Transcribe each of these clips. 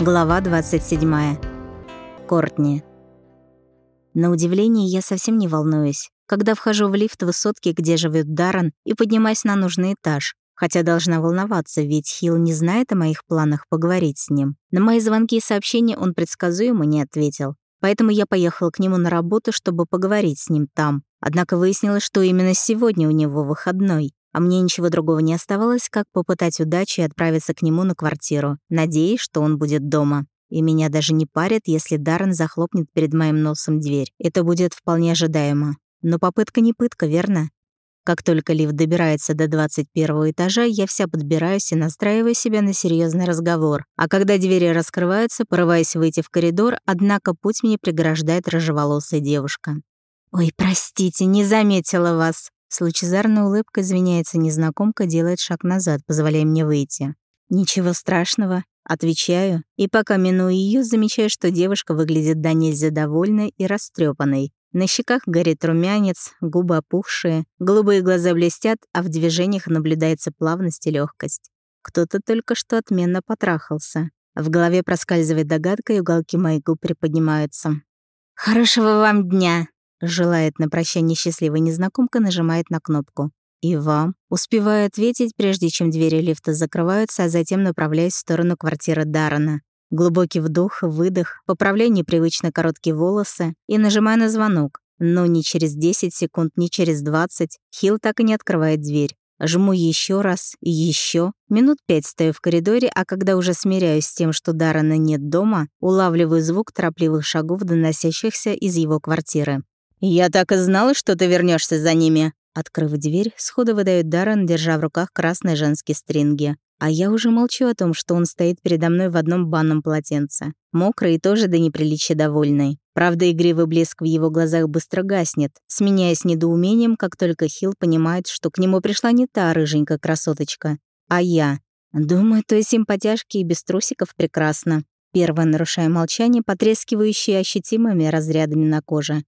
Глава 27. Кортни. На удивление, я совсем не волнуюсь, когда вхожу в лифт высотки, где живет Даррен, и поднимаюсь на нужный этаж. Хотя должна волноваться, ведь Хилл не знает о моих планах поговорить с ним. На мои звонки и сообщения он предсказуемо не ответил. Поэтому я поехала к нему на работу, чтобы поговорить с ним там. Однако выяснилось, что именно сегодня у него выходной а мне ничего другого не оставалось, как попытать удачи и отправиться к нему на квартиру, надеясь, что он будет дома. И меня даже не парит, если Даррен захлопнет перед моим носом дверь. Это будет вполне ожидаемо. Но попытка не пытка, верно? Как только лифт добирается до 21 этажа, я вся подбираюсь и настраиваю себя на серьезный разговор. А когда двери раскрываются, порываясь выйти в коридор, однако путь мне преграждает рыжеволосая девушка. «Ой, простите, не заметила вас», с лучезарной улыбкой извиняется незнакомка, делает шаг назад, позволяя мне выйти. «Ничего страшного», — отвечаю, и пока миную ее, замечаю, что девушка выглядит до нельзя довольной и растрепанной. На щеках горит румянец, губы опухшие, голубые глаза блестят, а в движениях наблюдается плавность и легкость. Кто-то только что отменно потрахался. В голове проскальзывает догадка, и уголки моих губ приподнимаются. «Хорошего вам дня!» Желает на прощание счастливая незнакомка, нажимает на кнопку. «И вам?» Успеваю ответить, прежде чем двери лифта закрываются, а затем направляюсь в сторону квартиры Даррена. Глубокий вдох, выдох, поправляю непривычно короткие волосы и нажимаю на звонок. Но ни через 10 секунд, ни через 20 Хилл так и не открывает дверь. Жму еще раз и еще. Минут пять стою в коридоре, а когда уже смиряюсь с тем, что Даррена нет дома, улавливаю звук торопливых шагов, доносящихся из его квартиры. «Я так и знала, что ты вернешься за ними!» Открыв дверь, сходу выдает Даррен, держа в руках красные женские стринги. А я уже молчу о том, что он стоит передо мной в одном банном полотенце. Мокрый и тоже до неприличия довольный. Правда, игривый блеск в его глазах быстро гаснет, сменяясь недоумением, как только Хилл понимает, что к нему пришла не та рыженькая красоточка, а я. Думаю, той симпатяшки и без трусиков прекрасно. Первое нарушая молчание, потрескивающее ощутимыми разрядами на коже.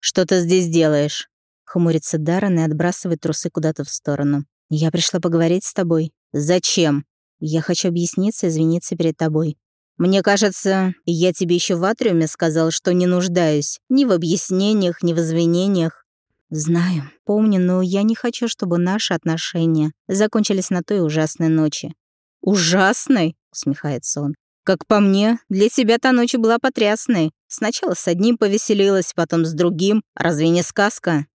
«Что ты здесь делаешь?» Хмурится Даррен и отбрасывает трусы куда-то в сторону. «Я пришла поговорить с тобой». «Зачем?» «Я хочу объясниться, извиниться перед тобой». «Мне кажется, я тебе еще в атриуме сказал, что не нуждаюсь ни в объяснениях, ни в извинениях». «Знаю, помню, но я не хочу, чтобы наши отношения закончились на той ужасной ночи». «Ужасной?» — усмехается он. Как по мне, для тебя та ночь была потрясной. Сначала с одним повеселилась, потом с другим. Разве не сказка?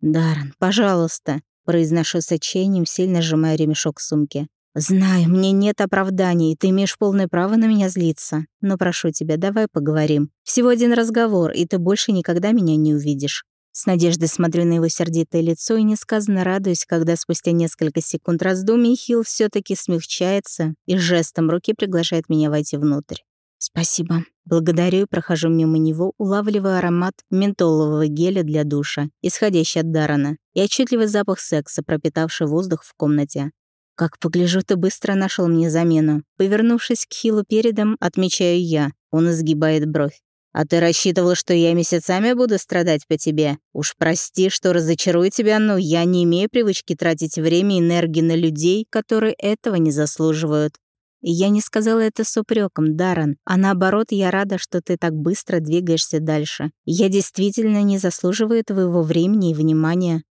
Даррен, пожалуйста, произношу с отчаянием, сильно сжимая ремешок сумки. «Знаю, мне нет оправданий, ты имеешь полное право на меня злиться. Но прошу тебя, давай поговорим. Всего один разговор, и ты больше никогда меня не увидишь. С надеждой смотрю на его сердитое лицо и несказанно радуюсь, когда спустя несколько секунд раздумий Хилл все таки смягчается и жестом руки приглашает меня войти внутрь. «Спасибо». Благодарю и прохожу мимо него, улавливая аромат ментолового геля для душа, исходящий от Дарана, и отчетливый запах секса, пропитавший воздух в комнате. Как погляжу, ты быстро нашел мне замену. Повернувшись к Хилу передом, отмечаю я. Он изгибает бровь. А ты рассчитывала, что я месяцами буду страдать по тебе? Уж прости, что разочарую тебя, но я не имею привычки тратить время и энергии на людей, которые этого не заслуживают. Я не сказала это с упреком, Даррен, а наоборот, я рада, что ты так быстро двигаешься дальше. Я действительно не заслуживаю твоего времени и внимания.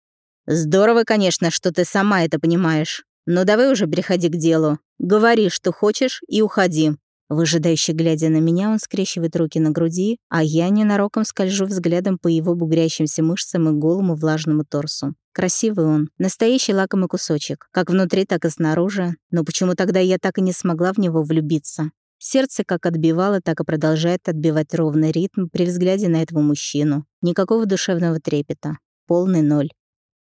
Здорово, конечно, что ты сама это понимаешь. Но давай уже приходи к делу. Говори, что хочешь, и уходи. Выжидающе глядя на меня, он скрещивает руки на груди, а я ненароком скольжу взглядом по его бугрящимся мышцам и голому влажному торсу. Красивый он, настоящий лакомый кусочек, как внутри, так и снаружи, но почему тогда я так и не смогла в него влюбиться? Сердце как отбивало, так и продолжает отбивать ровный ритм при взгляде на этого мужчину. Никакого душевного трепета. Полный ноль.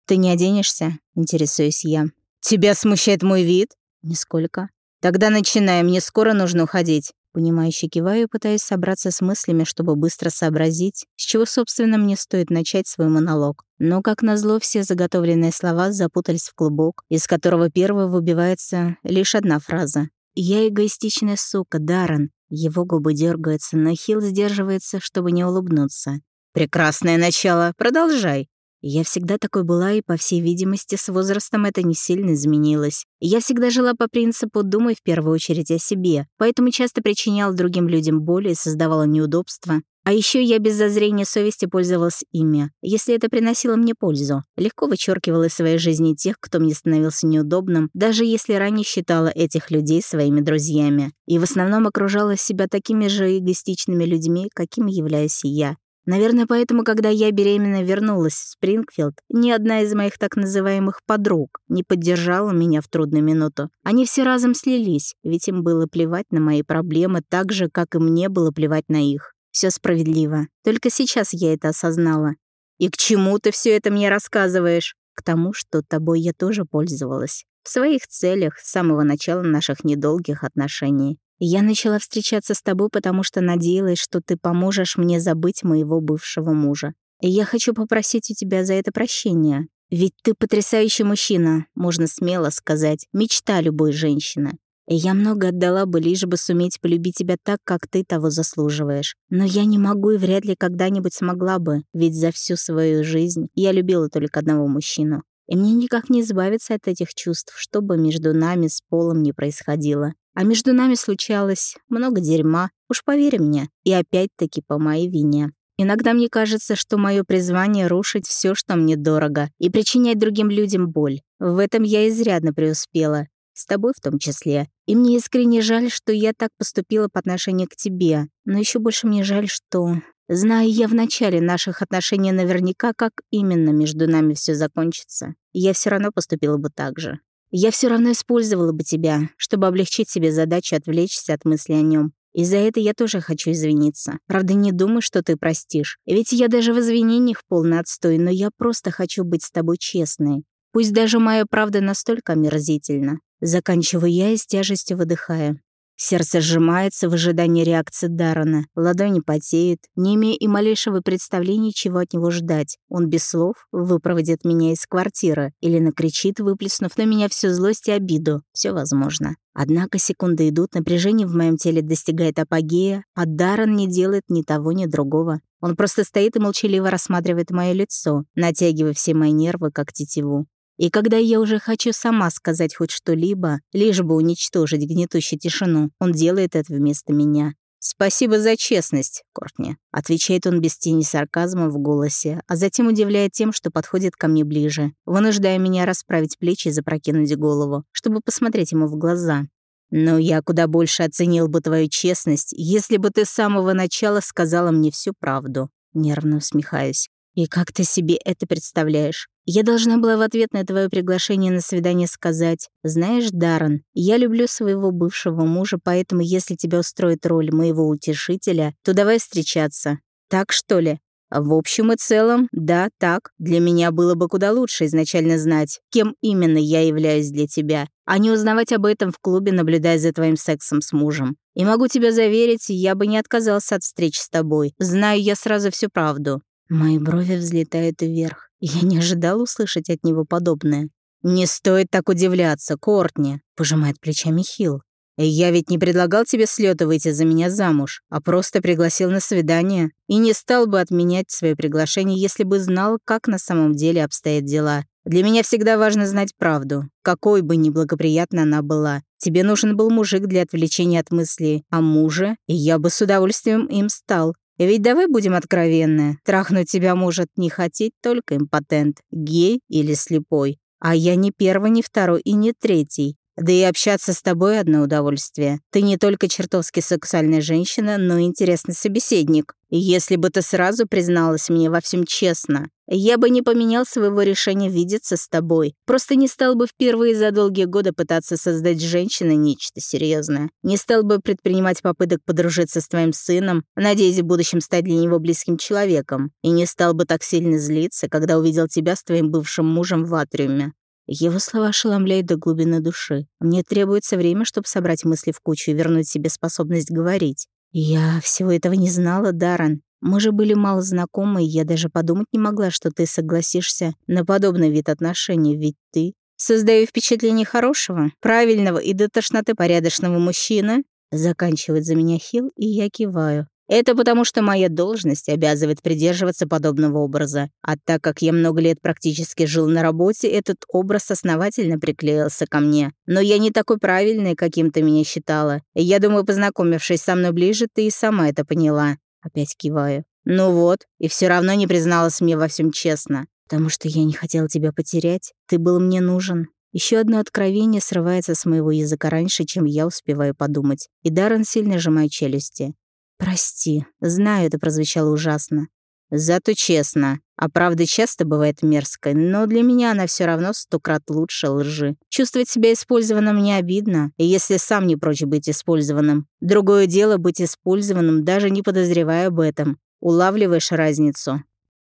«Ты не оденешься?» — интересуюсь я. «Тебя смущает мой вид?» «Нисколько. «Тогда начинаем, мне скоро нужно уходить». Понимающе киваю, пытаясь собраться с мыслями, чтобы быстро сообразить, с чего, собственно, мне стоит начать свой монолог. Но, как назло, все заготовленные слова запутались в клубок, из которого первой выбивается лишь одна фраза. «Я эгоистичная сука, Даррен». Его губы дергаются, но Хилл сдерживается, чтобы не улыбнуться. «Прекрасное начало, продолжай». Я всегда такой была, и, по всей видимости, с возрастом это не сильно изменилось. Я всегда жила по принципу «думай в первую очередь о себе», поэтому часто причиняла другим людям боль и создавала неудобства. А еще я без зазрения совести пользовалась ими, если это приносило мне пользу. Легко вычеркивала из своей жизни тех, кто мне становился неудобным, даже если ранее считала этих людей своими друзьями. И в основном окружала себя такими же эгоистичными людьми, какими являюсь я. Наверное, поэтому, когда я беременна вернулась в Спрингфилд, ни одна из моих так называемых подруг не поддержала меня в трудную минуту. Они все разом слились, ведь им было плевать на мои проблемы так же, как и мне было плевать на их. Все справедливо. Только сейчас я это осознала. И к чему ты все это мне рассказываешь? К тому, что тобой я тоже пользовалась. В своих целях с самого начала наших недолгих отношений. Я начала встречаться с тобой, потому что надеялась, что ты поможешь мне забыть моего бывшего мужа. И я хочу попросить у тебя за это прощения. Ведь ты потрясающий мужчина, можно смело сказать, мечта любой женщины. И я много отдала бы, лишь бы суметь полюбить тебя так, как ты того заслуживаешь. Но я не могу и вряд ли когда-нибудь смогла бы, ведь за всю свою жизнь я любила только одного мужчину. И мне никак не избавиться от этих чувств, что бы между нами с Полом не происходило. А между нами случалось много дерьма, уж поверь мне, и опять-таки по моей вине. Иногда мне кажется, что мое призвание — рушить все, что мне дорого, и причинять другим людям боль. В этом я изрядно преуспела. С тобой в том числе. И мне искренне жаль, что я так поступила по отношению к тебе. Но еще больше мне жаль, что... Зная я в начале наших отношений наверняка, как именно между нами все закончится, я все равно поступила бы так же. Я все равно использовала бы тебя, чтобы облегчить себе задачу отвлечься от мысли о нем. И за это я тоже хочу извиниться. Правда, не думаю, что ты простишь. Ведь я даже в извинениях полный отстой, но я просто хочу быть с тобой честной. Пусть даже моя правда настолько омерзительна. Заканчиваю я и с тяжестью выдыхая. Сердце сжимается в ожидании реакции Даррена, ладони потеют, не имея и малейшего представления, чего от него ждать. Он без слов выпроводит меня из квартиры или накричит, выплеснув на меня всю злость и обиду. Все возможно. Однако секунды идут, напряжение в моем теле достигает апогея, а Даррен не делает ни того, ни другого. Он просто стоит и молчаливо рассматривает мое лицо, натягивая все мои нервы, как тетиву. И когда я уже хочу сама сказать хоть что-либо, лишь бы уничтожить гнетущую тишину, он делает это вместо меня. «Спасибо за честность, Кортни», — отвечает он без тени сарказма в голосе, а затем удивляет тем, что подходит ко мне ближе, вынуждая меня расправить плечи и запрокинуть голову, чтобы посмотреть ему в глаза. «Но я куда больше оценил бы твою честность, если бы ты с самого начала сказала мне всю правду». Нервно усмехаюсь. «И как ты себе это представляешь? Я должна была в ответ на твое приглашение на свидание сказать, «Знаешь, Даррен, я люблю своего бывшего мужа, поэтому если тебя устроит роль моего утешителя, то давай встречаться. Так что ли?» В общем и целом, да, так. Для меня было бы куда лучше изначально знать, кем именно я являюсь для тебя, а не узнавать об этом в клубе, наблюдая за твоим сексом с мужем. И могу тебя заверить, я бы не отказался от встречи с тобой. Знаю я сразу всю правду. Мои брови взлетают вверх. Я не ожидал услышать от него подобное. «Не стоит так удивляться, Кортни», — пожимает плечами Хилл. «Я ведь не предлагал тебе с выйти за меня замуж, а просто пригласил на свидание. И не стал бы отменять свое приглашение, если бы знал, как на самом деле обстоят дела. Для меня всегда важно знать правду, какой бы неблагоприятной она была. Тебе нужен был мужик для отвлечения от мыслей о муже, и я бы с удовольствием им стал. Ведь давай будем откровенны, трахнуть тебя может не хотеть только импотент, гей или слепой. А я не первый, не второй и не третий. Да и общаться с тобой одно удовольствие. Ты не только чертовски сексуальная женщина, но и интересный собеседник. Если бы ты сразу призналась мне во всем честно, я бы не поменял своего решения видеться с тобой. Просто не стал бы впервые за долгие годы пытаться создать с женщиной нечто серьезное. Не стал бы предпринимать попыток подружиться с твоим сыном, надеясь в будущем стать для него близким человеком. И не стал бы так сильно злиться, когда увидел тебя с твоим бывшим мужем в атриуме. Его слова ошеломляют до глубины души. Мне требуется время, чтобы собрать мысли в кучу и вернуть себе способность говорить. Я всего этого не знала, Даррен. Мы же были мало знакомы, и я даже подумать не могла, что ты согласишься на подобный вид отношений, ведь ты... Создаю впечатление хорошего, правильного и до тошноты порядочного мужчины, заканчивает за меня Хил, и я киваю. Это потому, что моя должность обязывает придерживаться подобного образа. А так как я много лет практически жил на работе, этот образ основательно приклеился ко мне. Но я не такой правильный, каким ты меня считала. Я думаю, познакомившись со мной ближе, ты и сама это поняла. Опять киваю. Ну вот, и все равно не призналась мне во всем честно. Потому что я не хотела тебя потерять. Ты был мне нужен. Еще одно откровение срывается с моего языка раньше, чем я успеваю подумать. И Даррен сильно сжимает челюсти. «Прости. Знаю, это прозвучало ужасно. Зато честно. А правда часто бывает мерзкой, но для меня она все равно сто крат лучше лжи. Чувствовать себя использованным не обидно, если сам не прочь быть использованным. Другое дело быть использованным, даже не подозревая об этом. Улавливаешь разницу?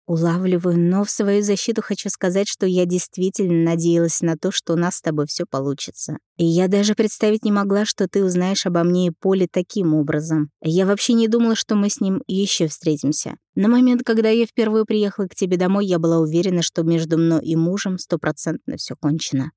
Улавливаю, но в свою защиту хочу сказать, что я действительно надеялась на то, что у нас с тобой все получится. И я даже представить не могла, что ты узнаешь обо мне и Поле таким образом. Я вообще не думала, что мы с ним еще встретимся. На момент, когда я впервые приехала к тебе домой, я была уверена, что между мной и мужем стопроцентно все кончено.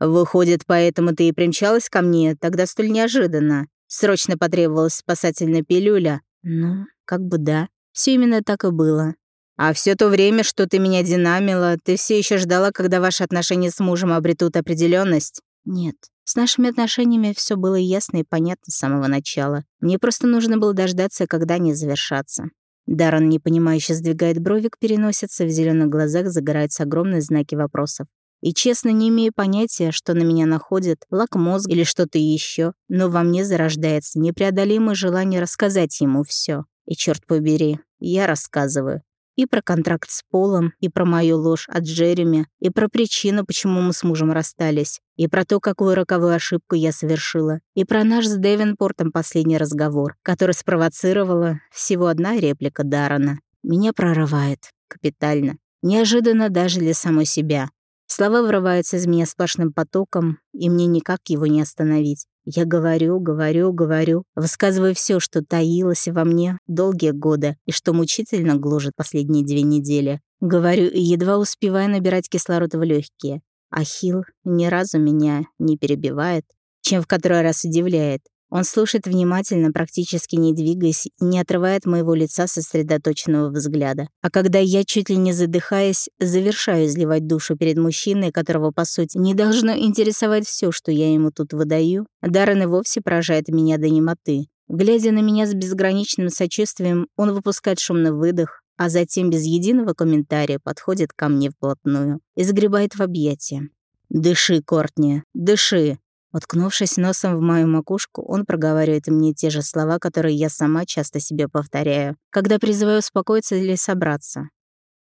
Выходит, поэтому ты и примчалась ко мне тогда столь неожиданно. Срочно потребовалась спасательная пилюля. Ну, как бы да. Все именно так и было. А все то время, что ты меня динамила, ты все еще ждала, когда ваши отношения с мужем обретут определенность? Нет. С нашими отношениями все было ясно и понятно с самого начала. Мне просто нужно было дождаться, когда они завершатся. Даррен непонимающе сдвигает бровик, переносится, в зеленых глазах загораются огромные знаки вопросов. И честно, не имею понятия, что на меня находит, лак мозг или что-то еще, но во мне зарождается непреодолимое желание рассказать ему все. И черт побери, я рассказываю. И про контракт с Полом, и про мою ложь от Джереми, и про причину, почему мы с мужем расстались, и про то, какую роковую ошибку я совершила, и про наш с Девенпортом последний разговор, который спровоцировала всего одна реплика Дарана. Меня прорывает. Капитально. Неожиданно даже для самой себя. Слова вырываются из меня сплошным потоком, и мне никак его не остановить. Я говорю, говорю, говорю, высказываю все, что таилось во мне долгие годы и что мучительно гложет последние две недели. Говорю и едва успеваю набирать кислород в легкие. Ахил ни разу меня не перебивает, чем в который раз удивляет. Он слушает внимательно, практически не двигаясь, и не отрывает моего лица сосредоточенного взгляда. А когда я, чуть ли не задыхаясь, завершаю изливать душу перед мужчиной, которого, по сути, не должно интересовать все, что я ему тут выдаю, Даррен и вовсе поражает меня до немоты. Глядя на меня с безграничным сочувствием, он выпускает шумный выдох, а затем без единого комментария подходит ко мне вплотную и загребает в объятия. «Дыши, Кортни, дыши!» Уткнувшись носом в мою макушку, он проговаривает мне те же слова, которые я сама часто себе повторяю, когда призываю успокоиться или собраться.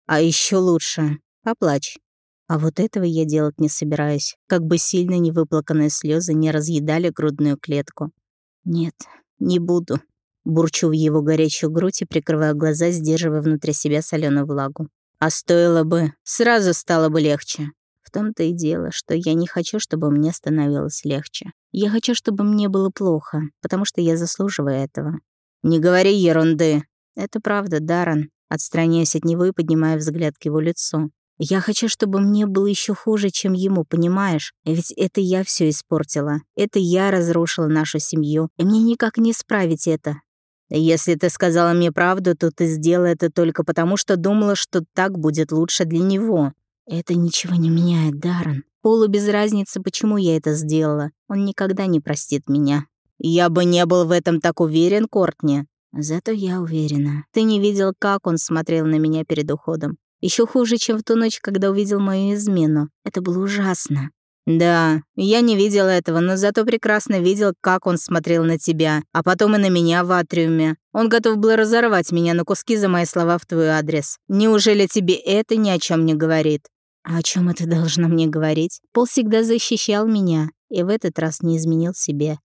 А еще лучше — поплачь. А вот этого я делать не собираюсь, как бы сильно невыплаканные слезы не разъедали грудную клетку. Нет, не буду. Бурчу в его горячую грудь и прикрываю глаза, сдерживая внутри себя соленую влагу. А стоило бы, сразу стало бы легче. В том-то и дело, что я не хочу, чтобы мне становилось легче. Я хочу, чтобы мне было плохо, потому что я заслуживаю этого. Не говори ерунды. Это правда, Даррен. Отстраняясь от него и поднимая взгляд к его лицу. Я хочу, чтобы мне было еще хуже, чем ему, понимаешь? Ведь это я все испортила. Это я разрушила нашу семью, и мне никак не исправить это. Если ты сказала мне правду, то ты сделала это только потому, что думала, что так будет лучше для него. Это ничего не меняет, Даррен. Полу без разницы, почему я это сделала. Он никогда не простит меня. Я бы не был в этом так уверен, Кортни. Зато я уверена. Ты не видел, как он смотрел на меня перед уходом. Еще хуже, чем в ту ночь, когда увидел мою измену. Это было ужасно. Да, я не видел этого, но зато прекрасно видел, как он смотрел на тебя, а потом и на меня в атриуме. Он готов был разорвать меня на куски за мои слова в твой адрес. Неужели тебе это ни о чем не говорит? А о чем это должно мне говорить? Пол всегда защищал меня, и в этот раз не изменил себе.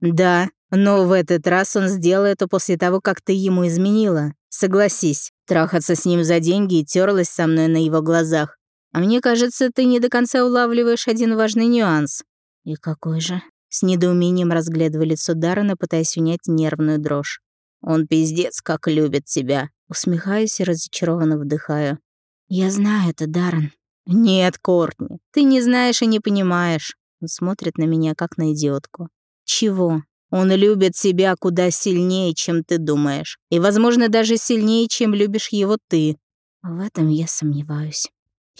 Да, но в этот раз он сделал это после того, как ты ему изменила. Согласись, трахаться с ним за деньги и терлась со мной на его глазах. А мне кажется, ты не до конца улавливаешь один важный нюанс. И какой же? С недоумением разглядывая лицо Даррена, пытаясь унять нервную дрожь. Он пиздец, как любит тебя. Усмехаюсь и разочарованно вдыхаю. Я знаю это, Даррен. «Нет, Кортни, ты не знаешь и не понимаешь». Он смотрит на меня, как на идиотку. «Чего?» Он любит тебя куда сильнее, чем ты думаешь. И, возможно, даже сильнее, чем любишь его ты. В этом я сомневаюсь.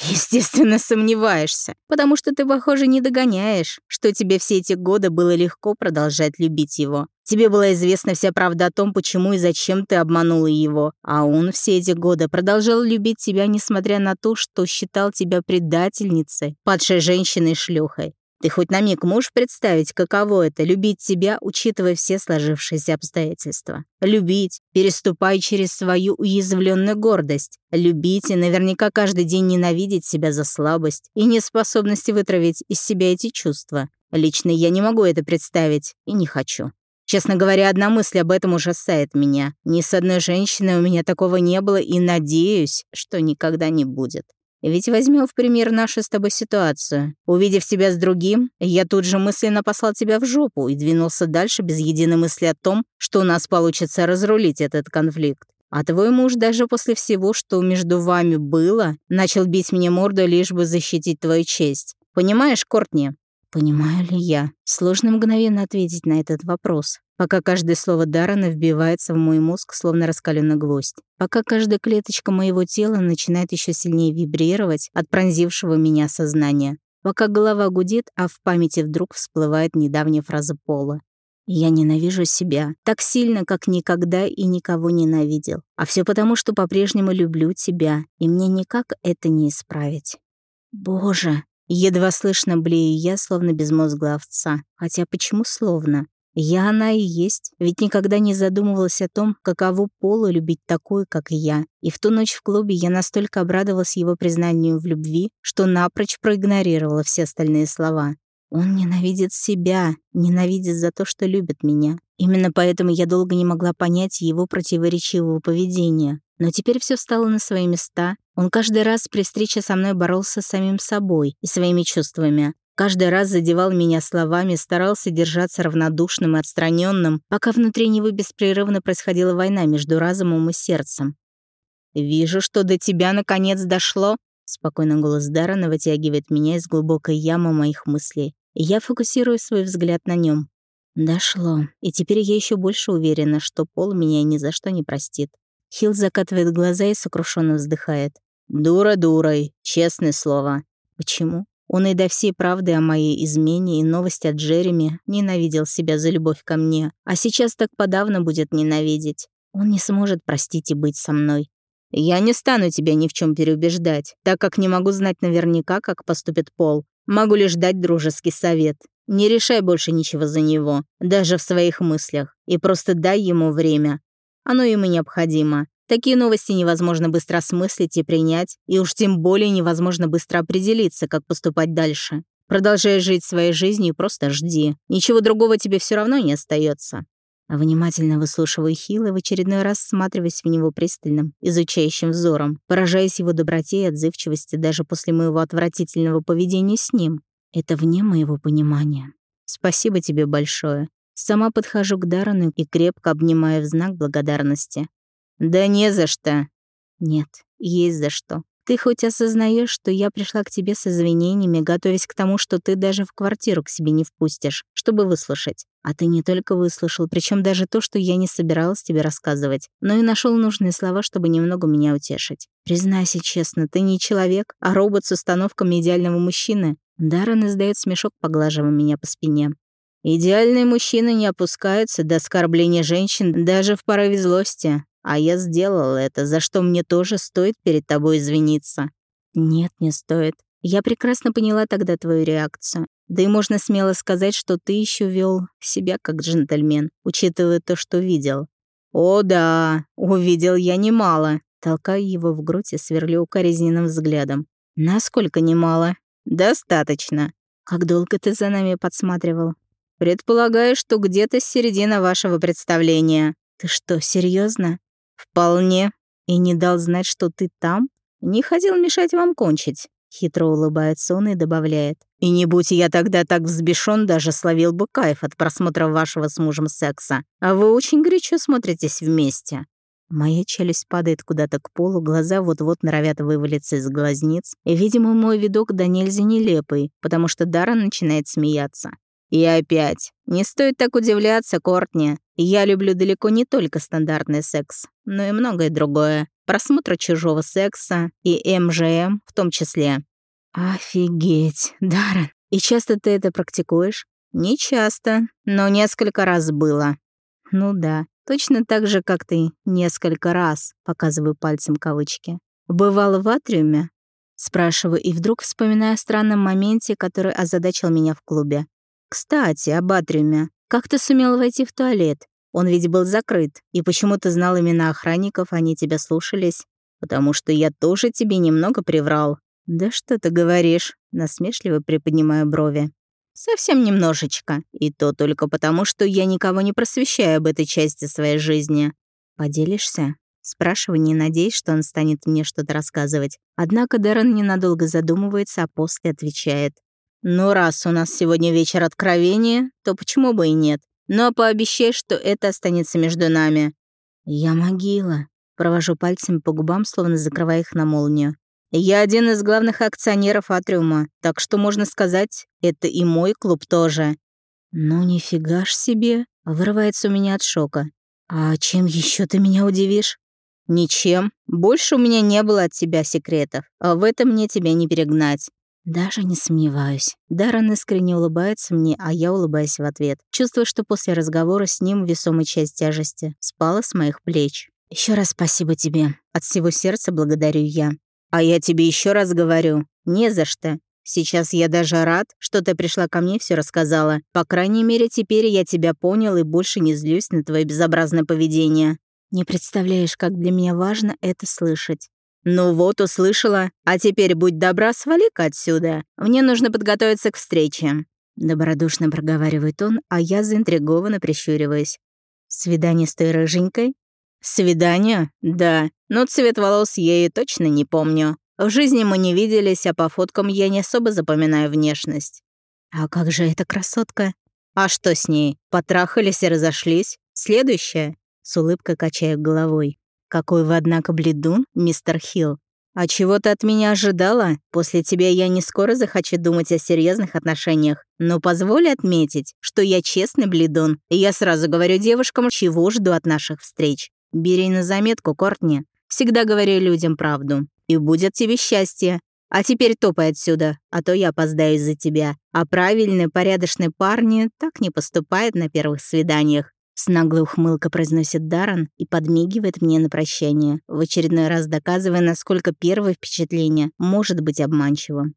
Естественно, сомневаешься, потому что ты, похоже, не догоняешь, что тебе все эти годы было легко продолжать любить его. Тебе была известна вся правда о том, почему и зачем ты обманула его, а он все эти годы продолжал любить тебя, несмотря на то, что считал тебя предательницей, падшей женщиной-шлюхой. Ты хоть на миг можешь представить, каково это — любить тебя, учитывая все сложившиеся обстоятельства? Любить, переступая через свою уязвленную гордость. Любить и наверняка каждый день ненавидеть себя за слабость и неспособность вытравить из себя эти чувства. Лично я не могу это представить и не хочу. Честно говоря, одна мысль об этом ужасает меня. Ни с одной женщиной у меня такого не было и надеюсь, что никогда не будет. Ведь возьмем в пример нашу с тобой ситуацию. Увидев тебя с другим, я тут же мысленно послал тебя в жопу и двинулся дальше без единой мысли о том, что у нас получится разрулить этот конфликт. А твой муж даже после всего, что между вами было, начал бить мне морду, лишь бы защитить твою честь. Понимаешь, Кортни? Понимаю ли я? Сложно мгновенно ответить на этот вопрос, пока каждое слово Даррена вбивается в мой мозг, словно раскаленный гвоздь, пока каждая клеточка моего тела начинает еще сильнее вибрировать от пронзившего меня сознания, пока голова гудит, а в памяти вдруг всплывает недавняя фраза Пола. Я ненавижу себя так сильно, как никогда и никого ненавидел. А все потому, что по-прежнему люблю тебя, и мне никак это не исправить. Боже, Едва слышно блею я, словно безмозглая. Хотя почему словно? Я она и есть, ведь никогда не задумывалась о том, каково Полу любить такую, как я. И в ту ночь в клубе я настолько обрадовалась его признанию в любви, что напрочь проигнорировала все остальные слова. Он ненавидит себя, ненавидит за то, что любит меня. Именно поэтому я долго не могла понять его противоречивого поведения. Но теперь все встало на свои места. Он каждый раз при встрече со мной боролся с самим собой и своими чувствами. Каждый раз задевал меня словами, старался держаться равнодушным и отстраненным, пока внутри него беспрерывно происходила война между разумом и сердцем. «Вижу, что до тебя наконец дошло», — спокойно голос Даррена вытягивает меня из глубокой ямы моих мыслей. Я фокусирую свой взгляд на нем. Дошло. И теперь я еще больше уверена, что Пол меня ни за что не простит. Хилл закатывает глаза и сокрушенно вздыхает. «Дура дурой, честное слово». «Почему?» Он и до всей правды о моей измене и новости от Джереми ненавидел себя за любовь ко мне, а сейчас так подавно будет ненавидеть. Он не сможет простить и быть со мной. Я не стану тебя ни в чем переубеждать, так как не могу знать наверняка, как поступит Пол. Могу лишь дать дружеский совет. Не решай больше ничего за него, даже в своих мыслях, и просто дай ему время. Оно ему необходимо. Такие новости невозможно быстро осмыслить и принять, и уж тем более невозможно быстро определиться, как поступать дальше. Продолжай жить своей жизнью и просто жди. Ничего другого тебе все равно не остается. Внимательно выслушиваю Хилла, в очередной раз всматриваясь в него пристальным, изучающим взором, поражаясь его доброте и отзывчивости даже после моего отвратительного поведения с ним. Это вне моего понимания. Спасибо тебе большое. Сама подхожу к Дарану и крепко обнимаю в знак благодарности. «Да не за что». «Нет, есть за что. Ты хоть осознаешь, что я пришла к тебе с извинениями, готовясь к тому, что ты даже в квартиру к себе не впустишь, чтобы выслушать. А ты не только выслушал, причем даже то, что я не собиралась тебе рассказывать, но и нашел нужные слова, чтобы немного меня утешить. Признайся честно, ты не человек, а робот с установками идеального мужчины. Даррен издает смешок, поглаживая меня по спине. Идеальные мужчины не опускаются до оскорбления женщин даже в порыве злости. А я сделал это, за что мне тоже стоит перед тобой извиниться. Нет, не стоит. Я прекрасно поняла тогда твою реакцию. Да и можно смело сказать, что ты еще вел себя как джентльмен, учитывая то, что видел. О да, увидел я немало. Толкаю его в грудь и сверлю укоризненным взглядом. Насколько немало? Достаточно. Как долго ты за нами подсматривал? Предполагаю, что где-то с середины вашего представления. Ты что, серьезно? Вполне. И не дал знать, что ты там? Не хотел мешать вам кончить. Хитро улыбается он и добавляет. «И не будь я тогда так взбешен, даже словил бы кайф от просмотра вашего с мужем секса. А вы очень горячо смотритесь вместе». Моя челюсть падает куда-то к полу, глаза вот-вот норовят вывалиться из глазниц, и, видимо, мой видок да нельзя нелепый, потому что Дара начинает смеяться. И опять, не стоит так удивляться, Кортни. Я люблю далеко не только стандартный секс, но и многое другое. Просмотр чужого секса и МЖМ в том числе. Офигеть, Даррен. И часто ты это практикуешь? Не часто, но несколько раз было. Ну да, точно так же, как ты несколько раз, показываю пальцем кавычки. Бывало в атриуме? Спрашиваю и вдруг вспоминаю о странном моменте, который озадачил меня в клубе. Кстати, об атриуме. Как ты сумел войти в туалет? Он ведь был закрыт, и почему ты знал имена охранников, они тебя слушались? Потому что я тоже тебе немного приврал. Да что ты говоришь? Насмешливо приподнимаю брови. Совсем немножечко. И то только потому, что я никого не просвещаю об этой части своей жизни. Поделишься? Спрашиваю, не надеясь, что он станет мне что-то рассказывать. Однако Дэрон ненадолго задумывается, а после отвечает. «Ну, раз у нас сегодня вечер откровения, то почему бы и нет? Но пообещай, что это останется между нами». «Я могила», — провожу пальцами по губам, словно закрывая их на молнию. «Я один из главных акционеров Атриума, так что, можно сказать, это и мой клуб тоже». «Ну, нифига ж себе», — вырывается у меня от шока. «А чем еще ты меня удивишь?» «Ничем. Больше у меня не было от тебя секретов, а в этом мне тебя не перегнать. Даже не сомневаюсь. Даррен искренне улыбается мне, а я улыбаюсь в ответ. Чувствую, что после разговора с ним весомая часть тяжести спала с моих плеч. Еще раз спасибо тебе. От всего сердца благодарю я. А я тебе еще раз говорю. Не за что. Сейчас я даже рад, что ты пришла ко мне и все рассказала. По крайней мере, теперь я тебя понял и больше не злюсь на твое безобразное поведение. Не представляешь, как для меня важно это слышать. «Ну вот, услышала. А теперь будь добра, свали-ка отсюда. Мне нужно подготовиться к встрече». Добродушно проговаривает он, а я заинтригованно прищуриваюсь. «Свидание с той рыженькой?» «Свидание? Да. Но цвет волос ей точно не помню. В жизни мы не виделись, а по фоткам я не особо запоминаю внешность». «А как же эта красотка?» «А что с ней? Потрахались и разошлись? Следующая?» С улыбкой качаю головой. «Какой вы, однако, бледун, мистер Хилл. А чего ты от меня ожидала? После тебя я не скоро захочу думать о серьезных отношениях. Но позволь отметить, что я честный бледун, и я сразу говорю девушкам, чего жду от наших встреч. Бери на заметку, Кортни. Всегда говорю людям правду. И будет тебе счастье. А теперь топай отсюда, а то я опоздаю из-за тебя. А правильные, порядочные парни так не поступают на первых свиданиях. С наглой ухмылкой произносит Даран и подмигивает мне на прощание, в очередной раз доказывая, насколько первое впечатление может быть обманчивым.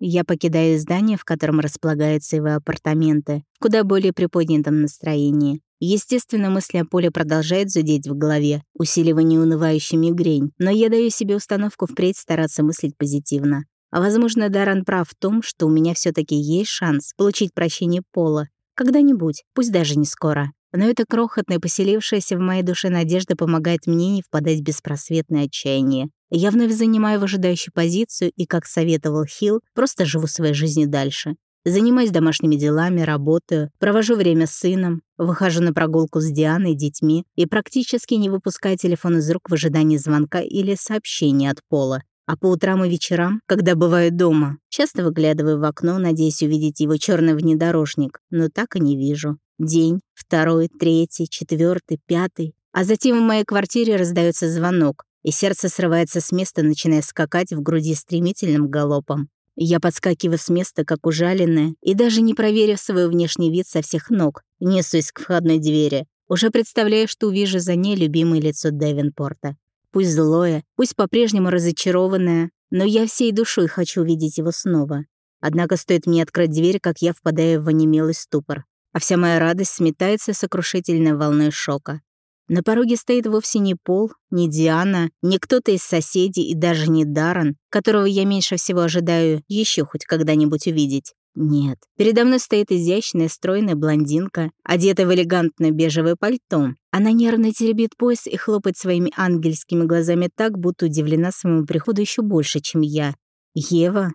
Я покидаю здание, в котором располагаются его апартаменты, в куда более приподнятом настроении. Естественно, мысли о Поле продолжают зудеть в голове, усиливая неунывающую мигрень, но я даю себе установку впредь стараться мыслить позитивно. А возможно, Даран прав в том, что у меня все таки есть шанс получить прощение Пола. Когда-нибудь, пусть даже не скоро. Но эта крохотная, поселившаяся в моей душе надежда помогает мне не впадать в беспросветное отчаяние. Я вновь занимаю выжидающую позицию и, как советовал Хилл, просто живу своей жизнью дальше. Занимаюсь домашними делами, работаю, провожу время с сыном, выхожу на прогулку с Дианой и детьми и практически не выпускаю телефон из рук в ожидании звонка или сообщения от Пола. А по утрам и вечерам, когда бываю дома, часто выглядываю в окно, надеясь увидеть его черный внедорожник, но так и не вижу. День, второй, третий, четвертый, пятый. А затем в моей квартире раздается звонок, и сердце срывается с места, начиная скакать в груди стремительным галопом. Я подскакиваю с места, как ужаленная, и даже не проверив свой внешний вид со всех ног, несусь к входной двери. Уже представляю, что увижу за ней любимое лицо Девинпорта. Пусть злое, пусть по-прежнему разочарованное, но я всей душой хочу увидеть его снова. Однако стоит мне открыть дверь, как я впадаю в онемелый ступор а вся моя радость сметается сокрушительной волной шока. На пороге стоит вовсе не Пол, не Диана, не кто-то из соседей и даже не Даррен, которого я меньше всего ожидаю еще хоть когда-нибудь увидеть. Нет, передо мной стоит изящная, стройная блондинка, одетая в элегантное бежевое пальто. Она нервно теребит пояс и хлопает своими ангельскими глазами так, будто удивлена своему приходу еще больше, чем я. «Ева,